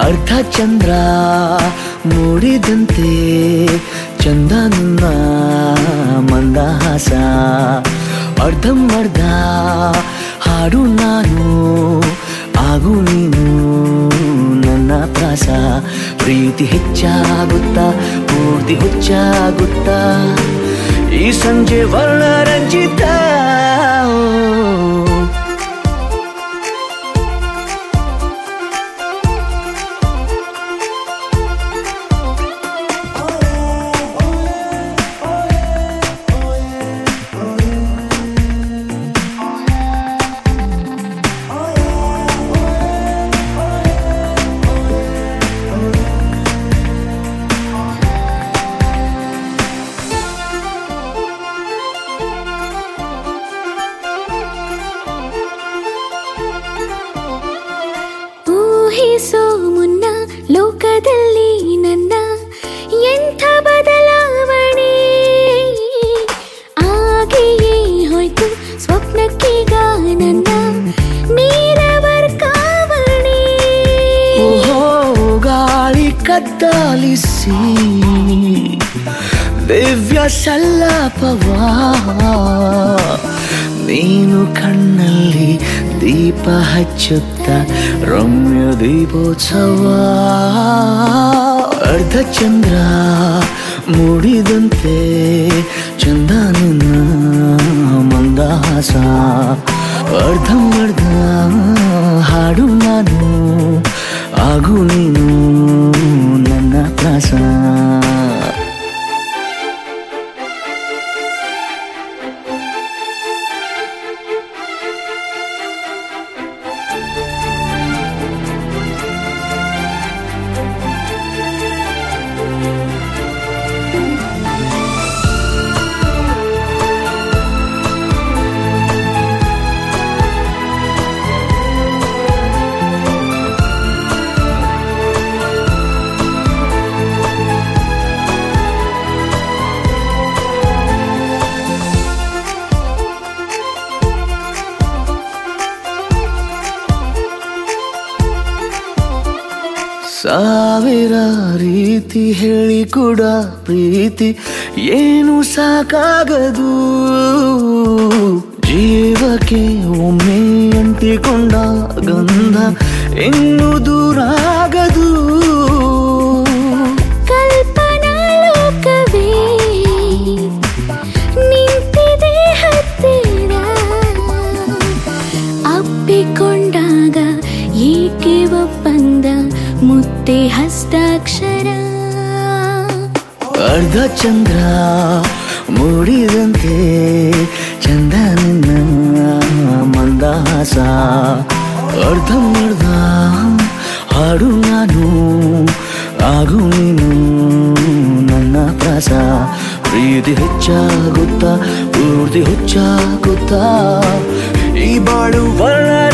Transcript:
ಅರ್ಧ ಚಂದ್ರ ಮೂಡಿದಂತೆ ಚಂದ ನನ್ನ ಮಂದಹಾಸ. ಅರ್ಧಂಬರ್ಧ ಹಾಡು ನಾನು, ಆಗು ನೀನು ನನ್ನ ಪ್ರಾಸ. ಪ್ರೀತಿ ಹೆಚ್ಚಾಗುತ್ತಾ ಪೂರ್ತಿ ಹುಚ್ಚಾಗುತ್ತಾ. ಈ ಸಂಜೆ ವರ್ಣರಂಜಿತ ಊಹಿಸೋ ಮುನ್ನ ಲೋಕದಲ್ಲಿ ನನ್ನ ಎಂಥ ಬದಲಾವಣೆ? ಆಗಿಯೇ ಹೋಯ್ತು ಸ್ವಪ್ನಕ್ಕೀಗ ನನ್ನ ನೇರ ವರ್ಗಾವಣೆ ಓಹೋ, ಗಾಳಿ ಕದ್ದಾಲಿಸಿ ದಿವ್ಯ ಸಲ್ಲಪವಾ ನೀನು ಕಣ್ಣಲ್ಲಿ ದೀಪ ಹಚ್ಚುತ್ತ ರಮ್ಯ ದೀಪೋತ್ಸವ ಅರ್ಧ ಚಂದ್ರ ಮೂಡಿದಂತೆ ಚಂದ ನಿನ್ನ ಮಂದಹಾಸ ಅರ್ಧಂಬರ್ಧ ಹಾಡು ಸಾವಿರ ರೀತಿ ಹೇಳಿ ಕೂಡ ಪ್ರೀತಿ. ಏನು ಸಾಕಾಗದು? ಜೀವಕ್ಕೆ ಒಮ್ಮೆ ಅಂಟಿಕೊಂಡ ಗಂಧ ಇನ್ನು ದೂರಾಗದು. ಅಪ್ಪಿಕೊಂಡಾಗ ಏಕೆ ಒಪ್ಪಂದ? ಮುತ್ತೆ ಹಸ್ತಾಕ್ಷರ. ಅರ್ಧ ಚಂದ್ರ ಮೂಡಿದಂತೆ ಚಂದ ನಿನ್ನ ಮಂದಹಾಸ ಮರ್ಧ ಹಾಡು ನಾನು ಆಗು ನೀನು ನನ್ನ ಪ್ರಾಸ. ಪ್ರೀತಿ ಹೆಚ್ಚಾಗುತ್ತಾ ಪೂರ್ತಿ ಹುಚ್ಚಾಗುತ್ತಾ, ಈ ಬಾಳು ವರ್ಣರಂಜಿತ